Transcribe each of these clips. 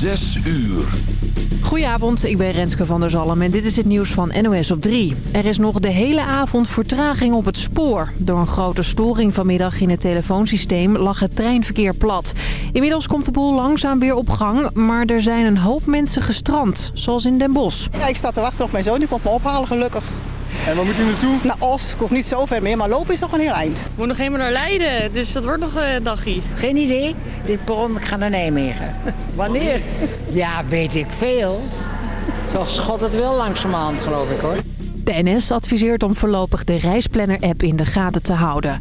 Zes uur. Goedenavond, ik ben Renske van der Zalm en dit is het nieuws van NOS op 3. Er is nog de hele avond vertraging op het spoor. Door een grote storing vanmiddag in het telefoonsysteem lag het treinverkeer plat. Inmiddels komt de boel langzaam weer op gang, maar er zijn een hoop mensen gestrand, zoals in Den Bosch. Ja, ik sta te wachten op mijn zoon, die komt me ophalen gelukkig. En waar moet u naartoe? Naar Os, ik hoef niet zo ver meer, maar lopen is toch een heel eind. Ik moet nog helemaal naar Leiden, dus dat wordt nog een dagje. Geen idee. Dit perron, ik ga naar Nijmegen. Wanneer? Ja, weet ik veel. Zoals God het wil langzamerhand, geloof ik hoor. De NS adviseert om voorlopig de Reisplanner-app in de gaten te houden.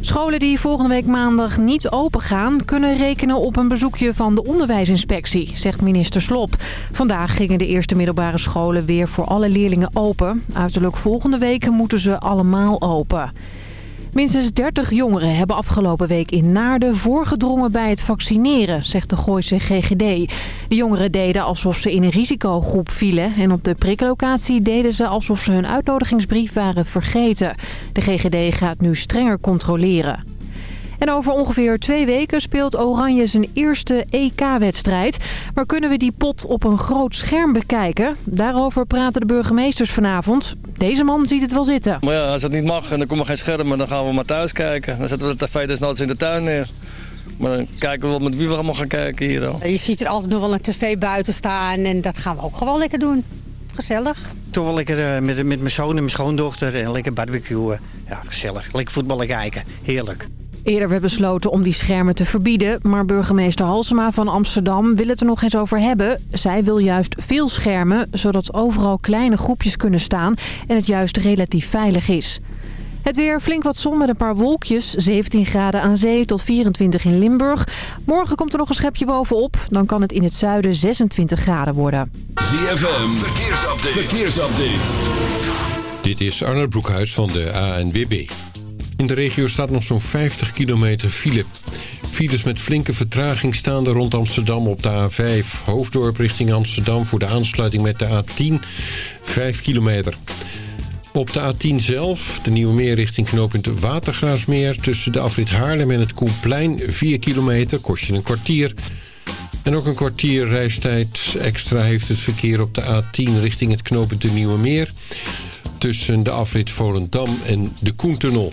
Scholen die volgende week maandag niet open gaan... kunnen rekenen op een bezoekje van de onderwijsinspectie, zegt minister Slop. Vandaag gingen de eerste middelbare scholen weer voor alle leerlingen open. Uiterlijk volgende week moeten ze allemaal open. Minstens 30 jongeren hebben afgelopen week in Naarden voorgedrongen bij het vaccineren, zegt de Gooise GGD. De jongeren deden alsof ze in een risicogroep vielen en op de priklocatie deden ze alsof ze hun uitnodigingsbrief waren vergeten. De GGD gaat nu strenger controleren. En over ongeveer twee weken speelt Oranje zijn eerste EK-wedstrijd. Maar kunnen we die pot op een groot scherm bekijken? Daarover praten de burgemeesters vanavond. Deze man ziet het wel zitten. Maar ja, als het niet mag en er komt geen scherm, dan gaan we maar thuis kijken. Dan zetten we de tv desnoods in de tuin neer. Maar dan kijken we wel met wie we allemaal gaan kijken hier dan. Je ziet er altijd nog wel een tv buiten staan en dat gaan we ook gewoon lekker doen. Gezellig. Toch wel lekker uh, met, met mijn zoon en mijn schoondochter en lekker barbecuen. Ja, gezellig. Lekker voetballen kijken. Heerlijk. Eerder werd besloten om die schermen te verbieden, maar burgemeester Halsema van Amsterdam wil het er nog eens over hebben. Zij wil juist veel schermen, zodat overal kleine groepjes kunnen staan en het juist relatief veilig is. Het weer flink wat zon met een paar wolkjes. 17 graden aan zee tot 24 in Limburg. Morgen komt er nog een schepje bovenop. Dan kan het in het zuiden 26 graden worden. ZFM, verkeersupdate. verkeersupdate. Dit is Arnold Broekhuis van de ANWB. In de regio staat nog zo'n 50 kilometer file. Files met flinke vertraging staan er rond Amsterdam op de A5. Hoofddorp richting Amsterdam voor de aansluiting met de A10. 5 kilometer. Op de A10 zelf, de Nieuwe Meer richting knooppunt Watergraafsmeer... tussen de afrit Haarlem en het Koenplein, 4 kilometer, kost je een kwartier. En ook een kwartier reistijd extra heeft het verkeer op de A10 richting het knooppunt de Nieuwe Meer... tussen de afrit Volendam en de Koentunnel.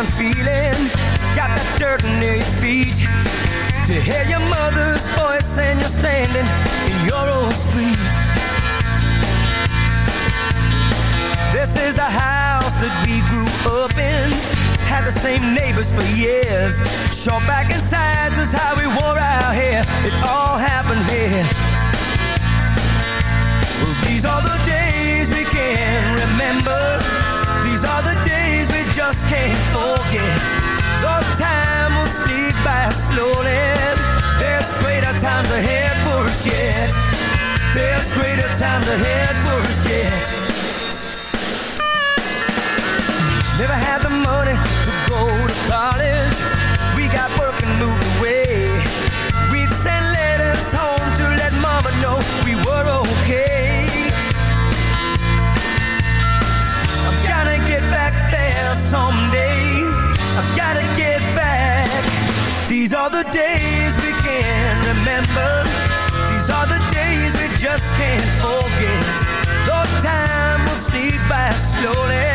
Hometown feeling. Got that dirt under your feet. To hear your mother's voice and you're standing in your old street. This is the house that we grew up in. Had the same neighbors for years. Short back and sides is how we wore our hair. It all happened here. Well, these are the days we can remember. These are the days we just can't forget. The time will sneak by slowly. There's greater times ahead for us yet. There's greater times ahead for us yet. Never had the money to go to college. We got work and moved away. We'd send letters home to let mama know we were okay. Someday. I've gotta get back. These are the days we can't remember. These are the days we just can't forget. Though time will sneak by slowly,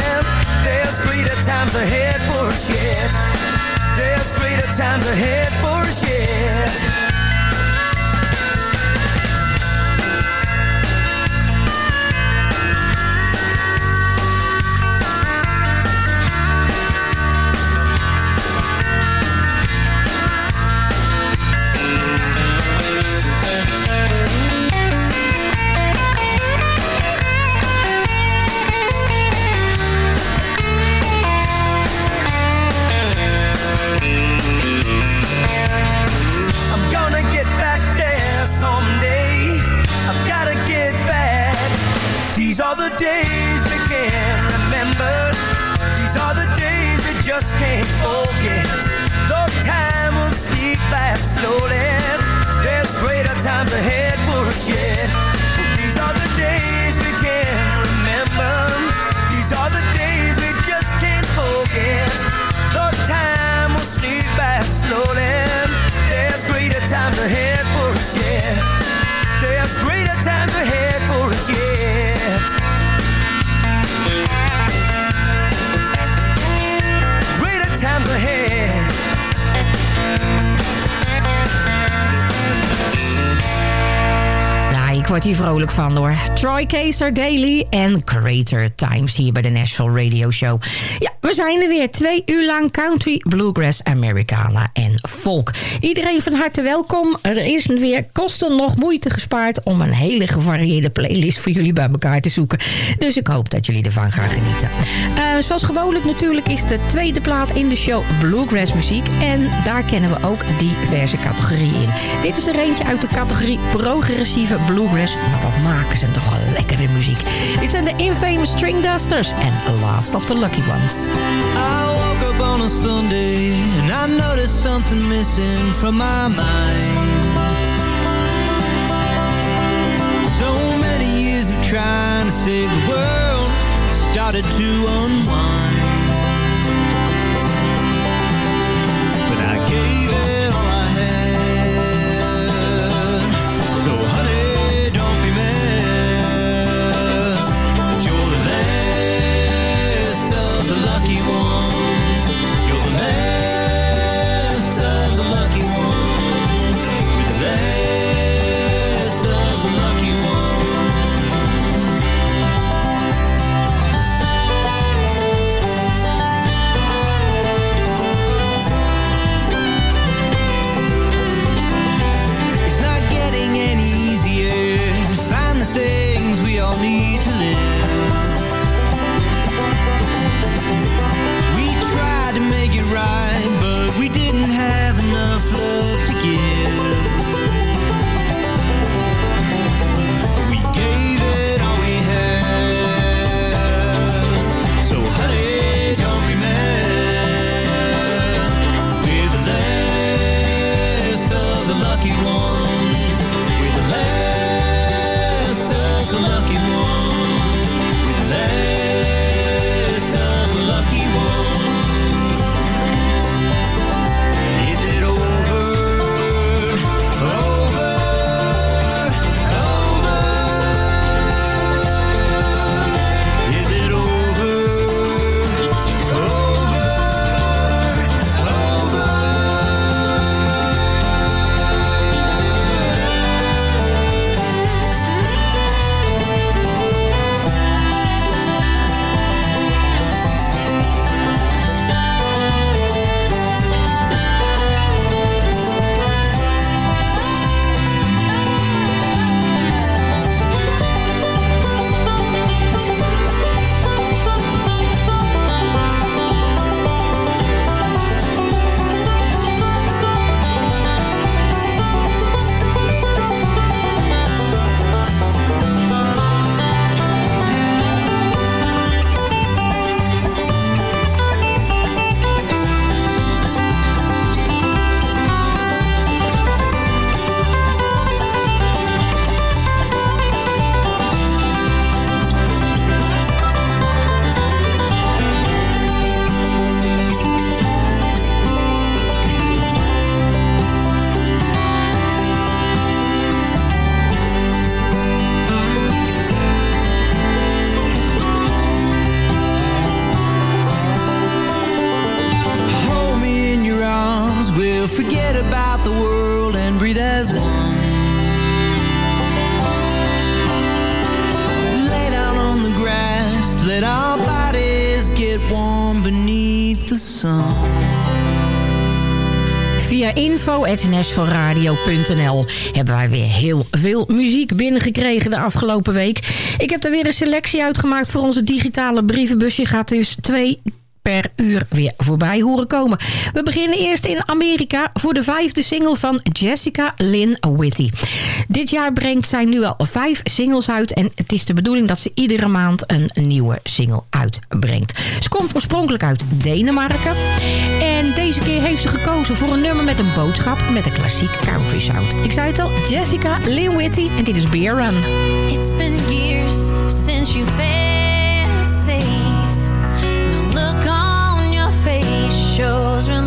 there's greater times ahead for yet. There's greater times ahead for us van hoor. Troy Kaser Daily en Greater Times hier bij de Nashville Radio Show. Ja, we zijn er weer. Twee uur lang country, bluegrass, Americana en folk. Iedereen van harte welkom. Er is weer kosten nog moeite gespaard om een hele gevarieerde playlist voor jullie bij elkaar te zoeken. Dus ik hoop dat jullie ervan gaan genieten. Eh, zoals gewoonlijk natuurlijk is de tweede plaat in de show bluegrass muziek. En daar kennen we ook diverse categorieën in. Dit is er eentje uit de categorie progressieve bluegrass. Maar wat maken ze toch een lekkere muziek. Dit zijn de Infamous String Dusters en Last of the Lucky Ones. I woke up on a Sunday and I noticed something missing from my mind. So many years of trying to save the world started to unwind. info.nashvilleradio.nl hebben wij weer heel veel muziek binnengekregen de afgelopen week. Ik heb er weer een selectie uitgemaakt voor onze digitale brievenbus. Je gaat dus twee per uur weer voorbij horen komen. We beginnen eerst in Amerika voor de vijfde single van Jessica Lynn Whitty. Dit jaar brengt zij nu al vijf singles uit en het is de bedoeling dat ze iedere maand een nieuwe single uitbrengt. Ze komt oorspronkelijk uit Denemarken en deze keer heeft ze gekozen voor een nummer met een boodschap met een klassiek country sound. Ik zei het al, Jessica Lynn Whitty en dit is Beer Run. It's been years since rules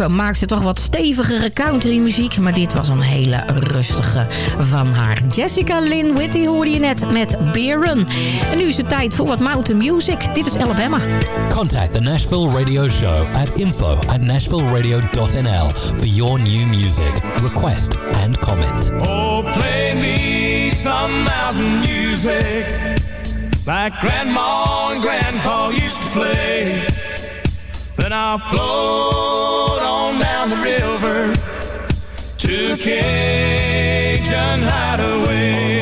Normaal gesproken maakt ze toch wat stevigere countrymuziek. Maar dit was een hele rustige van haar. Jessica Lynn Whitty hoorde je net met Beer Run. En nu is het tijd voor wat mountain music. Dit is Alabama. Contact the Nashville Radio Show at info at nashvilleradio.nl for your new music, request and comment. Oh, play me some mountain music like Grandma and Grandpa used to play. Then I'll float on down the river to Cajun Hideaway.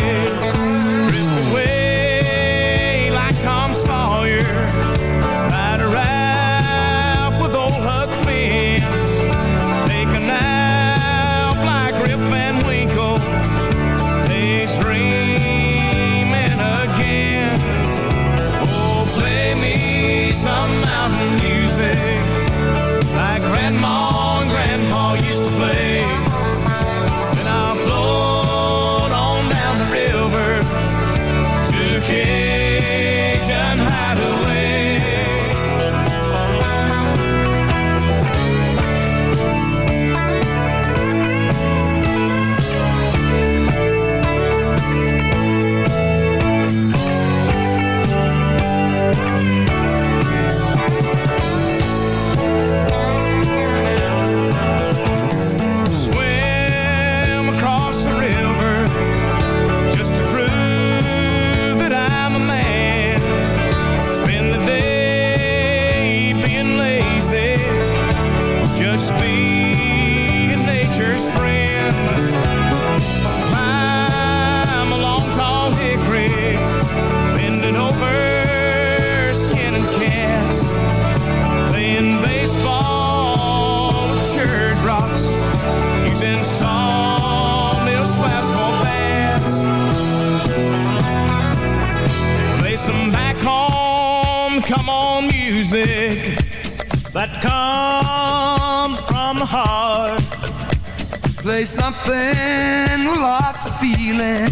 Play something with lots of feeling.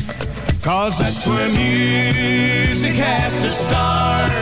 Cause that's where music has to start.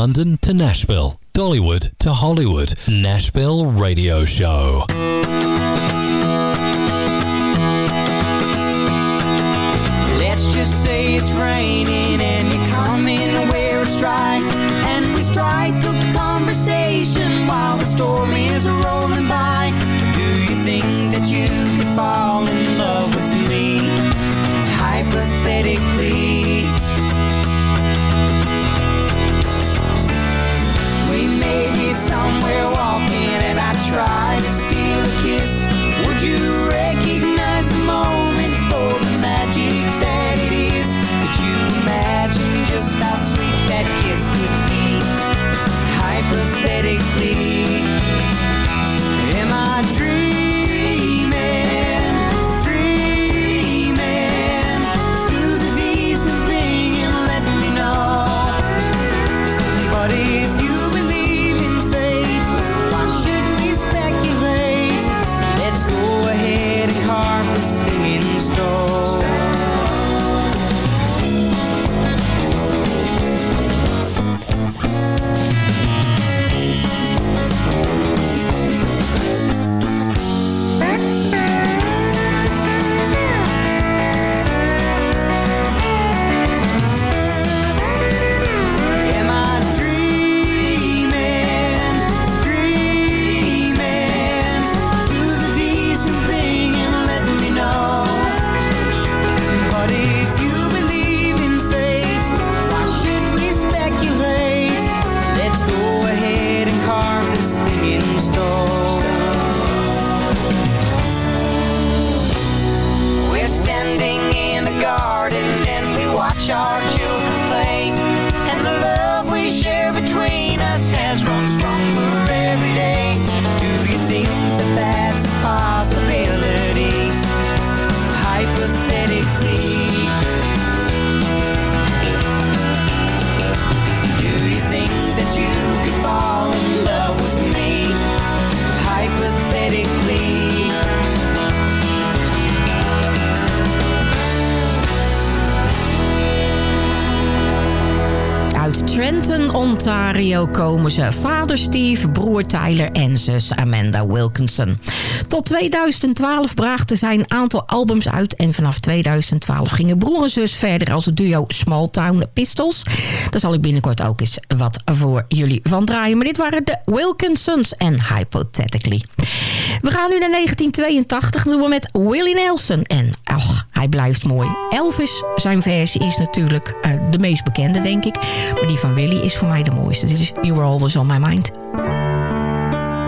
London to Nashville, Dollywood to Hollywood, Nashville Radio Show. Let's just say it's raining and you come in where it's dry. And we strike a conversation while the storm is rolling by. Do you think that you could fall in try Ontario komen ze. Vader Steve, broer Tyler en zus Amanda Wilkinson. Tot 2012 brachten zij een aantal albums uit... en vanaf 2012 gingen broer en zus verder als het duo Small Town Pistols. Daar zal ik binnenkort ook eens wat voor jullie van draaien. Maar dit waren de Wilkinsons en Hypothetically. We gaan nu naar 1982. Dat doen we met Willie Nelson. En ach, hij blijft mooi. Elvis, zijn versie is natuurlijk eh, de meest bekende, denk ik. Maar die van Willie is voor mij de mooiste. Dit is You Were Always On My Mind.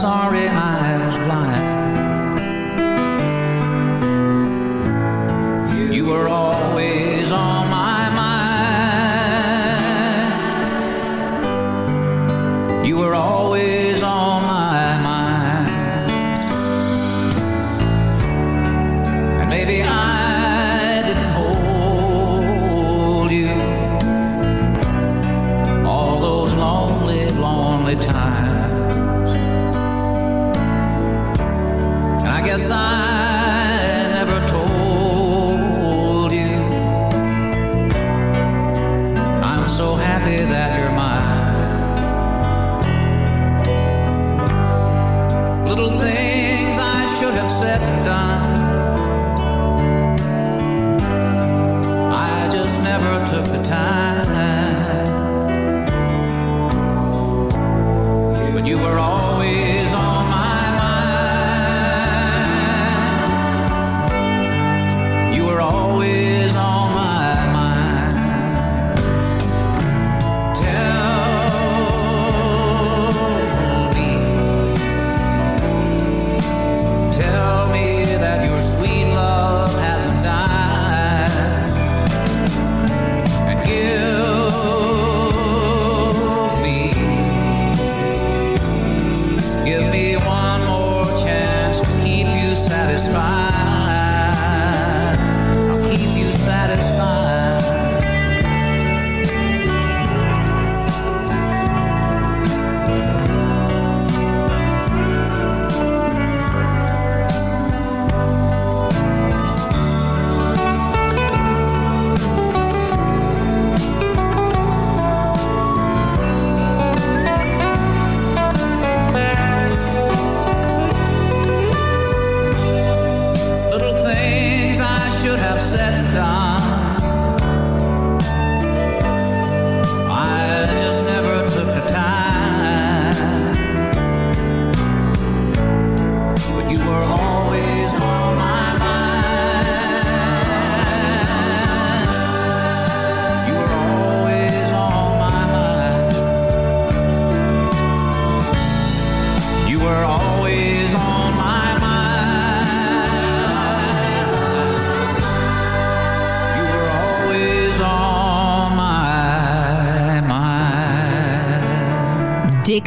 sorry I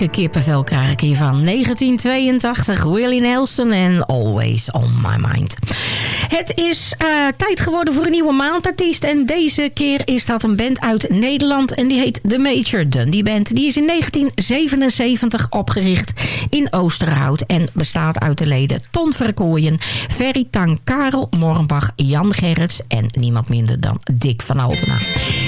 kippenvel krijg ik hiervan. 1982, Willie Nelson en Always on My Mind. Het is eh, tijd geworden voor een nieuwe maandartiest. En deze keer is dat een band uit Nederland. En die heet The Major Dundee Band. Die is in 1977 opgericht in Oosterhout. En bestaat uit de leden Ton Verkooyen, Ferry Tang, Karel Morgenbach, Jan Gerrits en niemand minder dan Dick van Altena.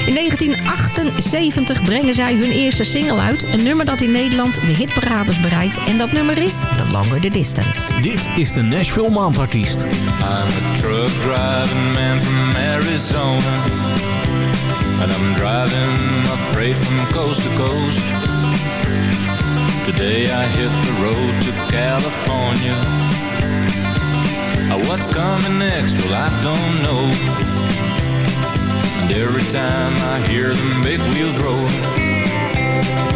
In 1978 brengen zij hun eerste single uit. Een nummer dat in Nederland de hitparades bereikt. En dat nummer is The Longer the Distance. Dit is de Nashville Maandartiest. A truck driving man from Arizona. And I'm driving my freight from coast to coast. Today I hit the road to California. What's coming next? Well, I don't know. And every time I hear them big wheels roll,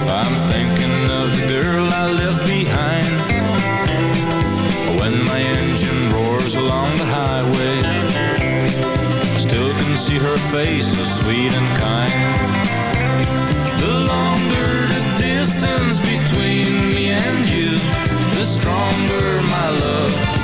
I'm thinking of the girl I left behind. Along the highway, I still can see her face, so sweet and kind. The longer the distance between me and you, the stronger my love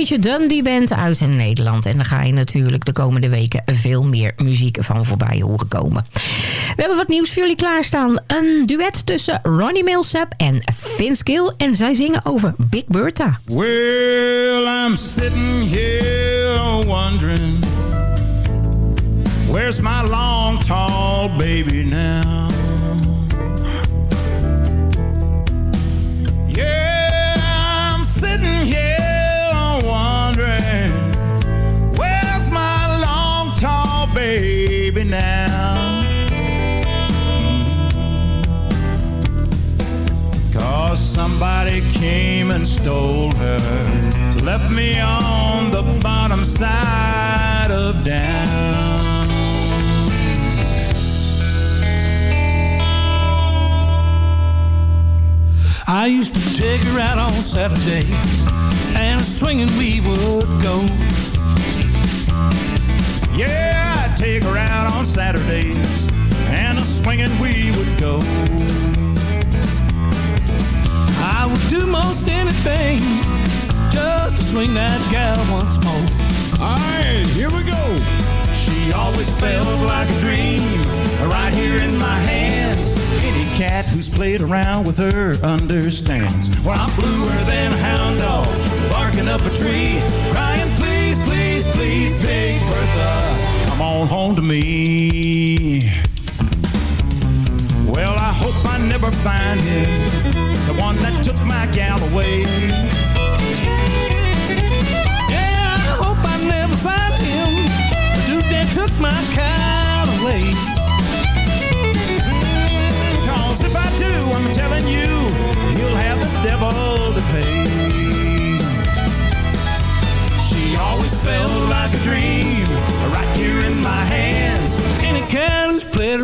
Major Dundee Band uit Nederland. En daar ga je natuurlijk de komende weken veel meer muziek van voorbij horen komen. We hebben wat nieuws voor jullie klaarstaan. Een duet tussen Ronnie Millsap en Vince Gill. En zij zingen over Big Bertha. Well, I'm sitting here wondering Where's my long, tall baby now? Somebody came and stole her Left me on the bottom side of down I used to take her out on Saturdays and swinging we would go. Yeah, I'd take her out on Saturdays and a swinging we would go. Would do most anything just to swing that gal once more. All right, here we go. She always felt like a dream right here in my hands. Any cat who's played around with her understands. Well, I'm bluer than a hound dog, barking up a tree, crying, please, please, please, Big Bertha, come on home to me. Well, I hope I never find him, the one that took my gal away. Yeah, I hope I never find him, the dude that took my cow away. Mm, Cause if I do, I'm telling you, he'll have the devil to pay. She always felt like a dream, right here in my hands.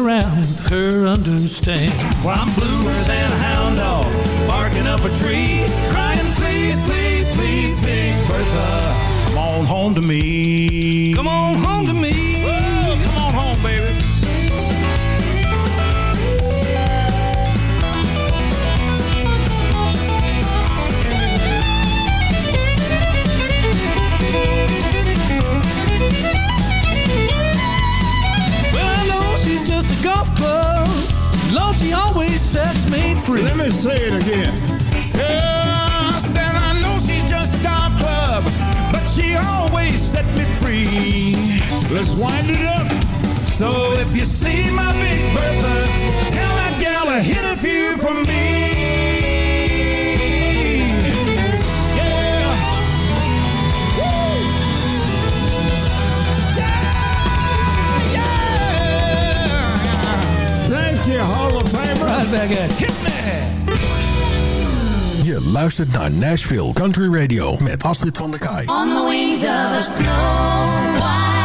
Around her understands. Well, I'm bluer than a hound dog, barking up a tree, crying, please, please, please, Big Bertha, come on home to me. Come on home to me. Free. Let me say it again. Yeah, I said I know she's just a golf club, but she always set me free. Let's wind it up. So if you see my Big Bertha, tell that gal to hit a few for me. Yeah. Woo. Thank you, Hall of Famer. Right back at Hit me. Luistert naar Nashville Country Radio met Astrid van der Kaai. On the wings of a snow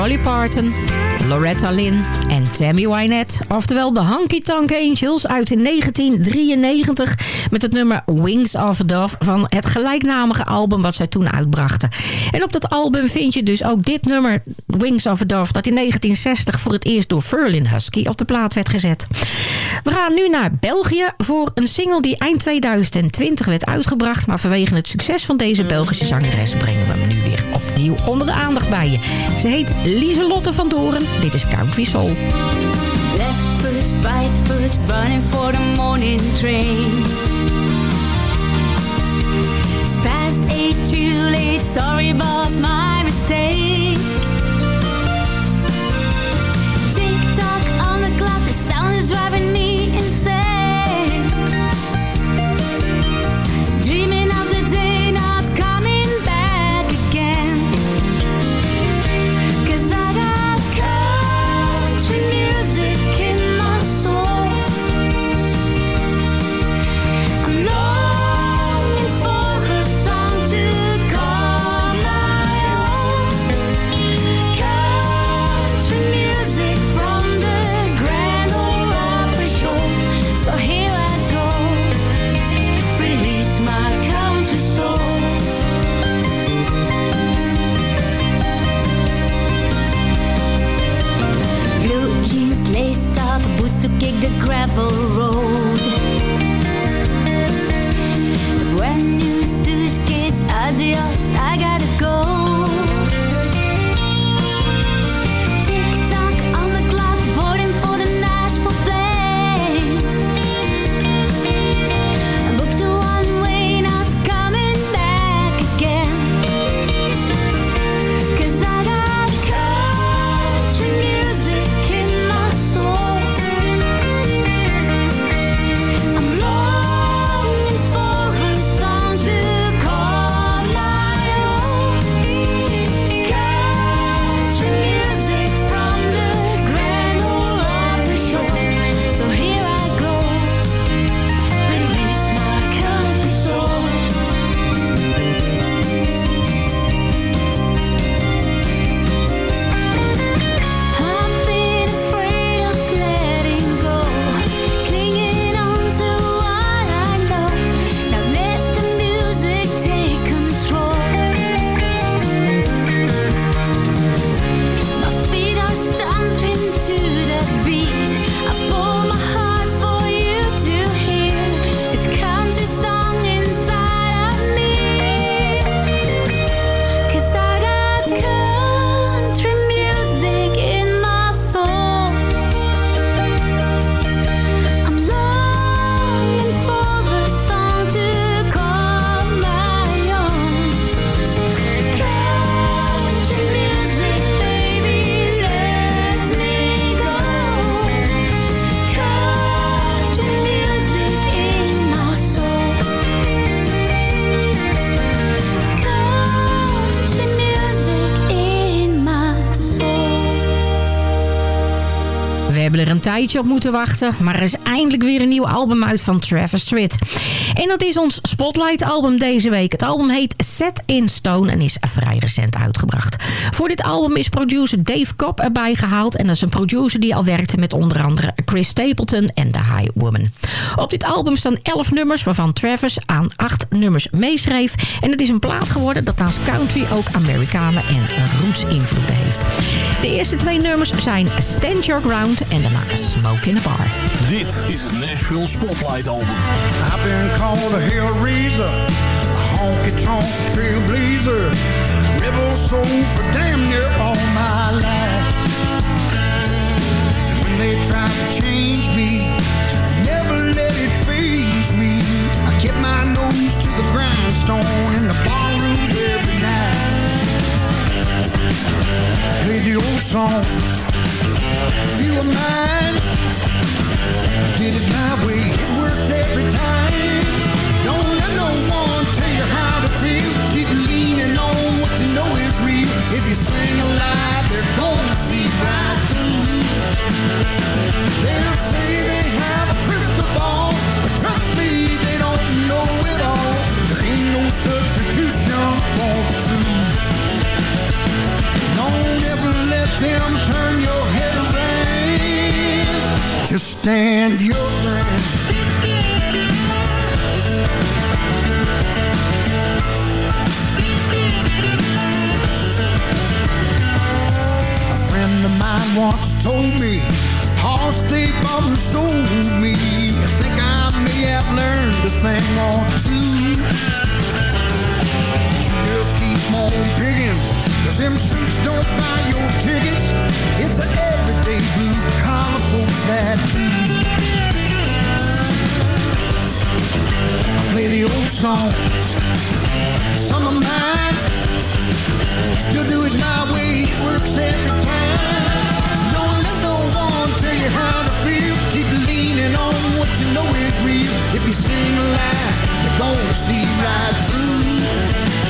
Dolly Parton, Loretta Lynn en Tammy Wynette. Oftewel de Honky Tonk Angels uit 1993 met het nummer Wings of a Dove van het gelijknamige album wat zij toen uitbrachten. En op dat album vind je dus ook dit nummer Wings of a Dove dat in 1960 voor het eerst door Ferlin Husky op de plaat werd gezet. We gaan nu naar België voor een single die eind 2020 werd uitgebracht, maar vanwege het succes van deze Belgische zangeres brengen we hem nu weer opnieuw onder de aandacht bij je. Ze heet Lieselotte van Doren. Dit is Country Soul. Left foot, right foot, running for the morning train. It's past eight, too late. Sorry, boss, my mistake. The gravel road. Tijdje op moeten wachten, maar er is eindelijk weer een nieuw album uit van Travis Tritt. En dat is ons Spotlight album deze week. Het album heet Set in Stone en is vrij recent uitgebracht. Voor dit album is producer Dave Cobb erbij gehaald. En dat is een producer die al werkte met onder andere Chris Stapleton en The High Woman. Op dit album staan 11 nummers, waarvan Travis aan 8 nummers meeschreef. En het is een plaat geworden dat naast country ook Amerikanen en roots invloeden heeft. De eerste twee nummers zijn Stand Your Ground en daarna Smoke in a Bar. Dit is het Nashville Spotlight Album. Called a hellraiser, a honky-tonk trailblazer, rebel soul for damn near all my life. And when they try to change me, never let it phase me. I kept my nose to the grindstone in the ballrooms every night. Play the old songs, few of mine. Did it my way, it worked every time. Don't let no one tell you how to feel. Keep leaning on what you know is real. If you sing a lie, they're gonna see right through. They'll say they have a crystal ball, but trust me, they don't know it all. There ain't no substitution for the truth. Don't ever let stand your ground. A friend of mine once told me, horse they bought and sold me. I think I may have learned a thing or two. But you just keep on picking, cause them suits don't buy your tickets. It's a everyday blue collar folks that do. I play the old songs, some of mine. Still do it my way, it works every time. So don't let no one tell you how to feel. Keep leaning on what you know is real. If you sing a lie, they're gonna see right through.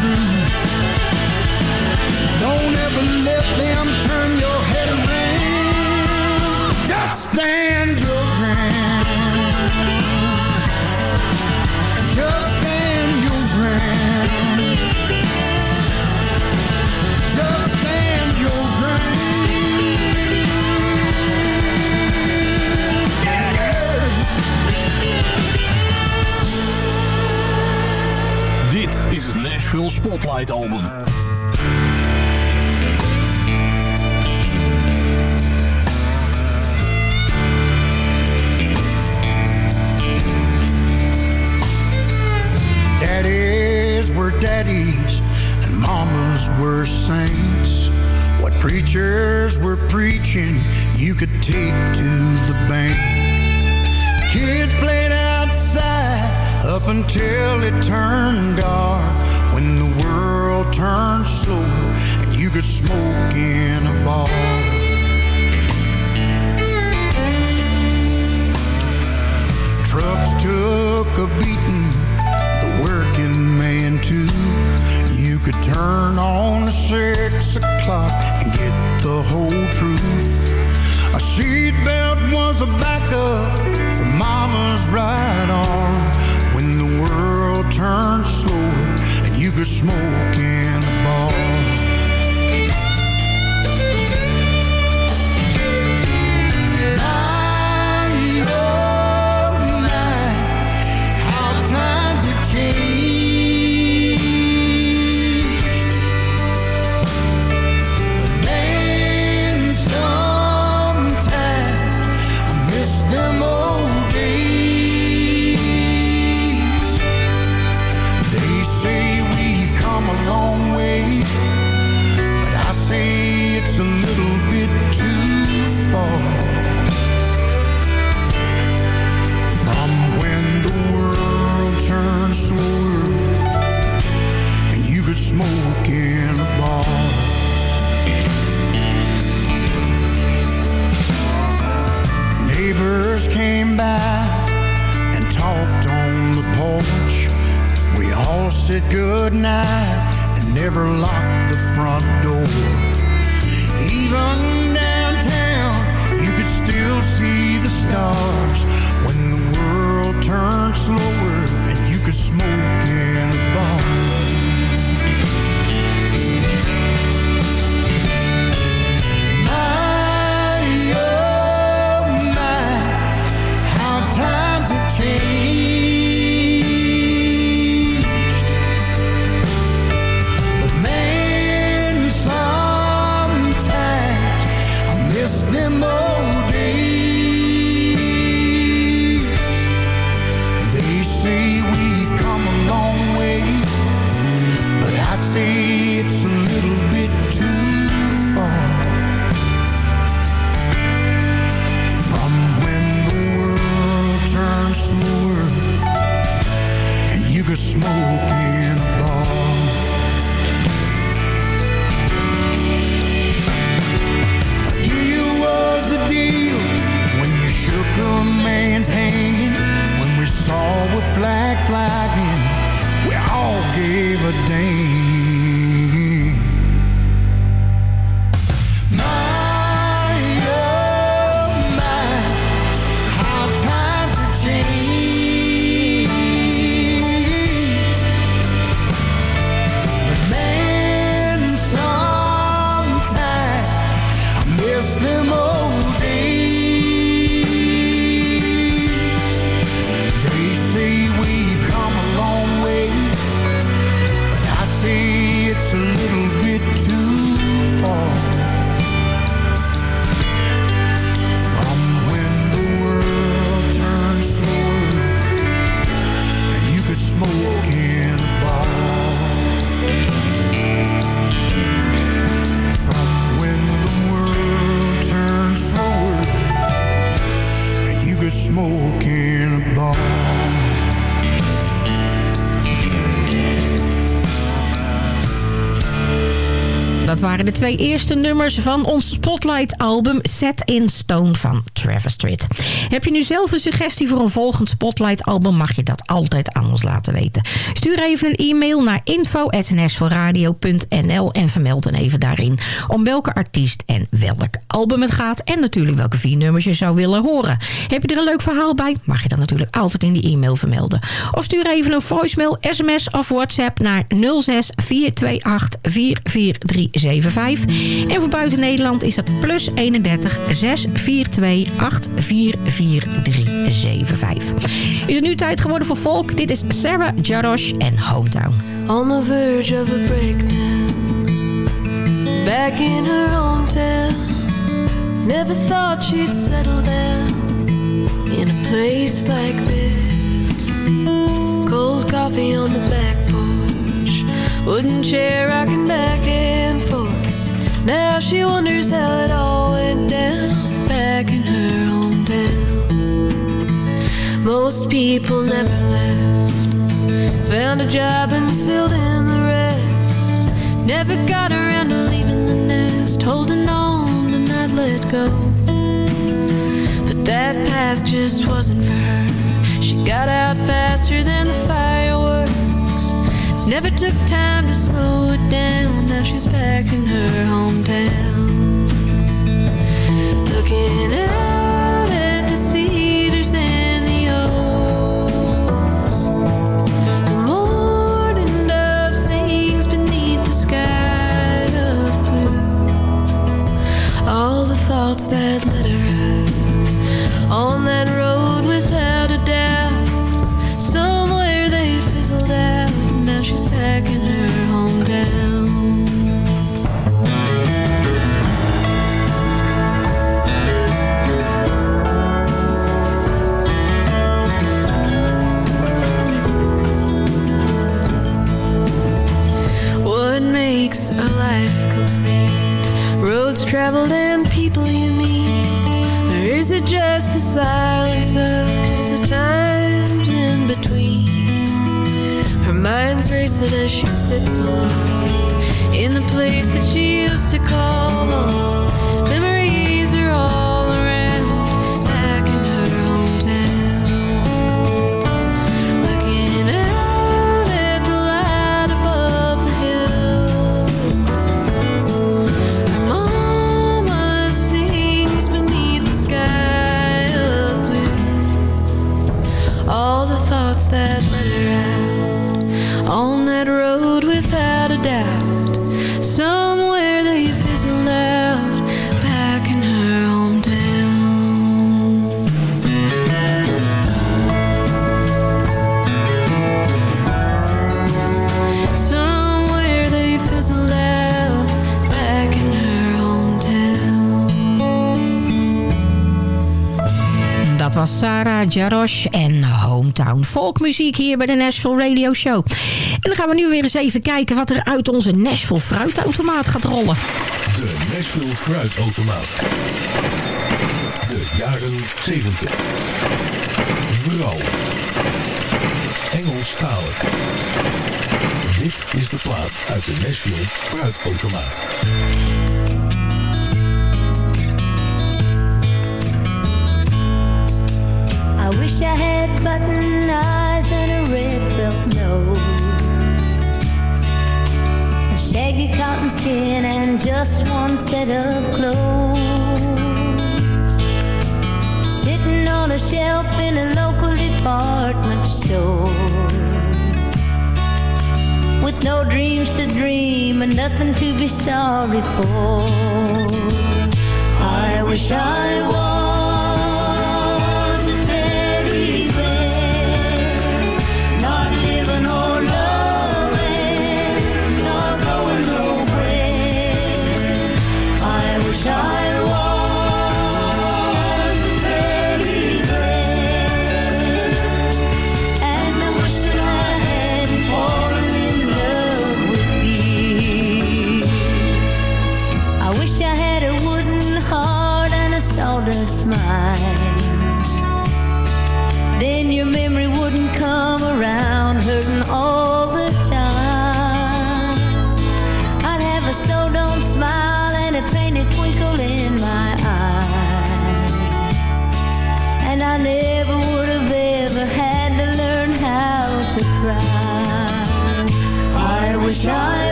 Don't ever let them Spotlight Album. Daddies were daddies and mamas were saints. What preachers were preaching, you could take to the bank. Kids played outside up until it turned could smoke in a bar. Trucks took a beating, the working man too. You could turn on the six o'clock and get the whole truth. A seatbelt was a backup for mama's right arm. When the world turned slower and you could smoke in twee eerste nummers van ons Spotlight-album Set in Stone van Heb je nu zelf een suggestie voor een volgend Spotlight-album... mag je dat altijd aan ons laten weten. Stuur even een e-mail naar info.nsvoorradio.nl en vermeld dan even daarin... om welke artiest en welk album het gaat... en natuurlijk welke vier nummers je zou willen horen. Heb je er een leuk verhaal bij? Mag je dan natuurlijk altijd in die e-mail vermelden. Of stuur even een voicemail, sms of whatsapp naar 06 428 44375. En voor buiten Nederland is dat plus 31 642 84475. Is het nu tijd geworden voor volk? Dit is Sarah Jarosh en Hometown. on the verge of a breakdown. Back in her hometown, never thought she'd settle down in a place like this. Cold coffee on the back porch, wooden chair rocking back and forth. Now she wonders how it all went down back Most people never left. Found a job and filled in the rest. Never got around to leaving the nest, holding on and not let go. But that path just wasn't for her. She got out faster than the fireworks. Never took time to slow it down. Now she's back in her hometown. Looking out that let her out on that road without a doubt. Somewhere they fizzled out. Now she's back in her hometown. What makes a life complete? Roads traveled and just silence of the times in between? Her mind's racing as she sits alone in the place that she used to call home. All the thoughts that let her out on that road without a doubt. Somewhere they fizzled out back in her hometown. Somewhere they fizzled out back in her hometown. Dat was Sarah Jarosh en Hometown. Volkmuziek hier bij de Nashville Radio Show. En dan gaan we nu weer eens even kijken wat er uit onze Nashville fruitautomaat gaat rollen. De Nashville fruitautomaat. De jaren 70. Vrouw. Engelstalig. Dit is de plaat uit de Nashville fruitautomaat. I wish I had button eyes and a red felt nose, a shaggy cotton skin, and just one set of clothes. Sitting on a shelf in a local department store, with no dreams to dream and nothing to be sorry for. I wish I was.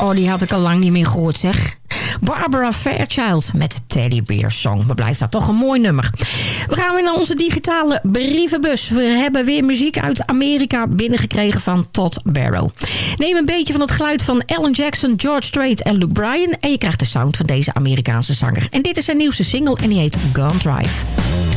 Oh, die had ik al lang niet meer gehoord, zeg. Barbara Fairchild met Teddy Bear Song. maar blijft dat toch een mooi nummer. We gaan weer naar onze digitale brievenbus. We hebben weer muziek uit Amerika binnengekregen van Todd Barrow. Neem een beetje van het geluid van Alan Jackson, George Strait en Luke Bryan... en je krijgt de sound van deze Amerikaanse zanger. En dit is zijn nieuwste single en die heet Gun Drive.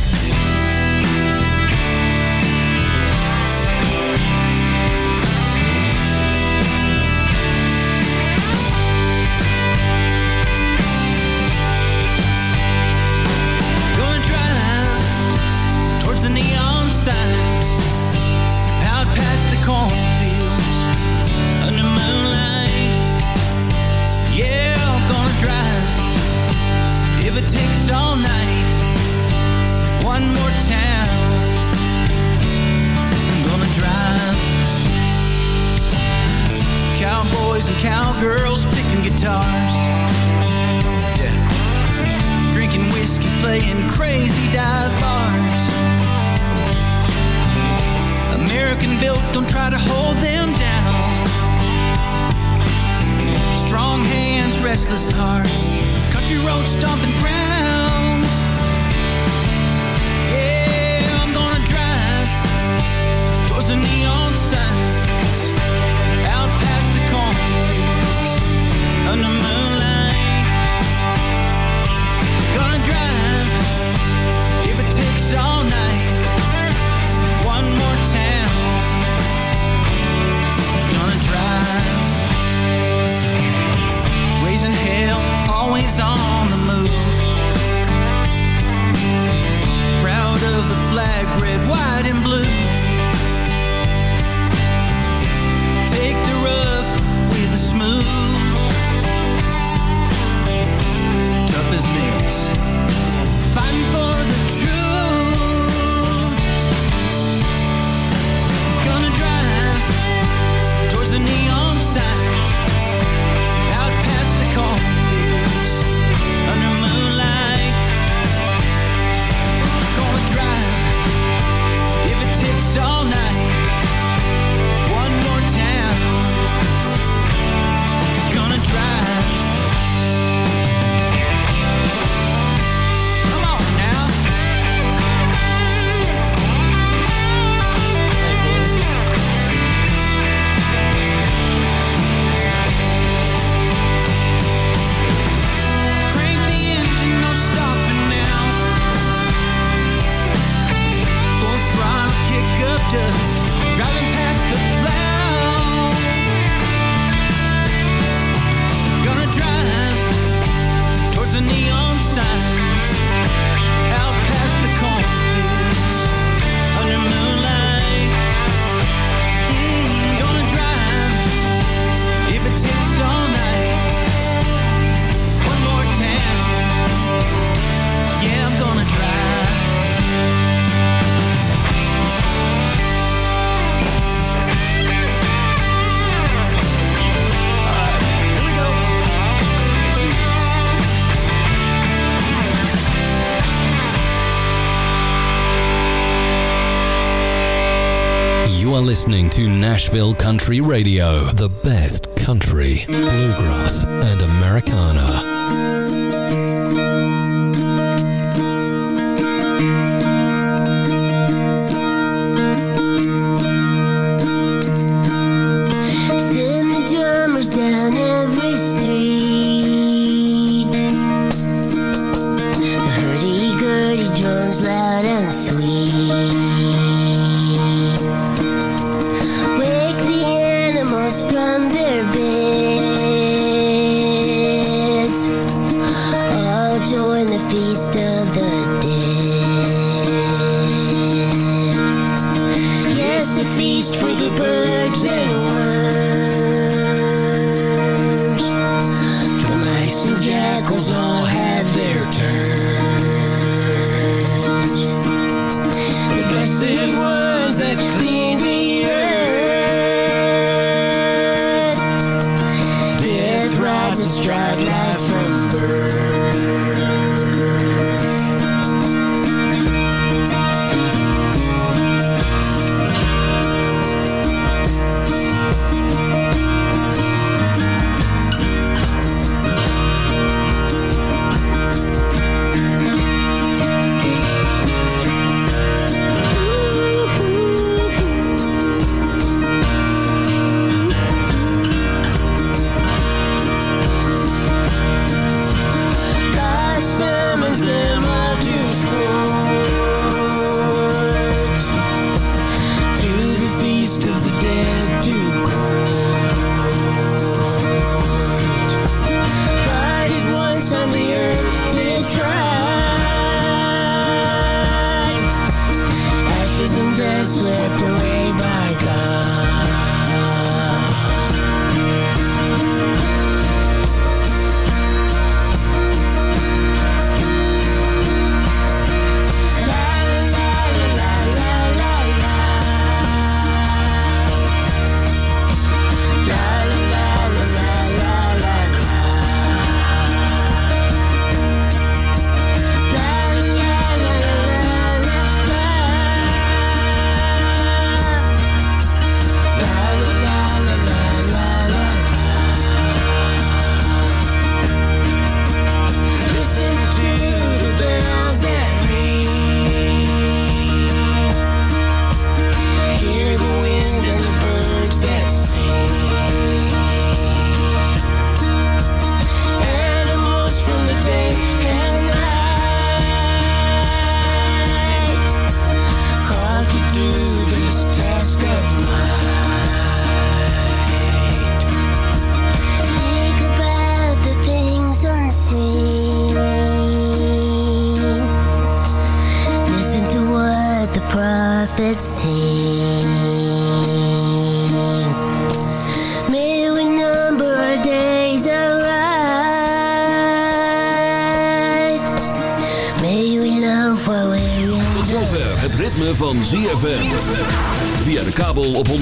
You are listening to Nashville Country Radio, the best country, bluegrass, and Americana.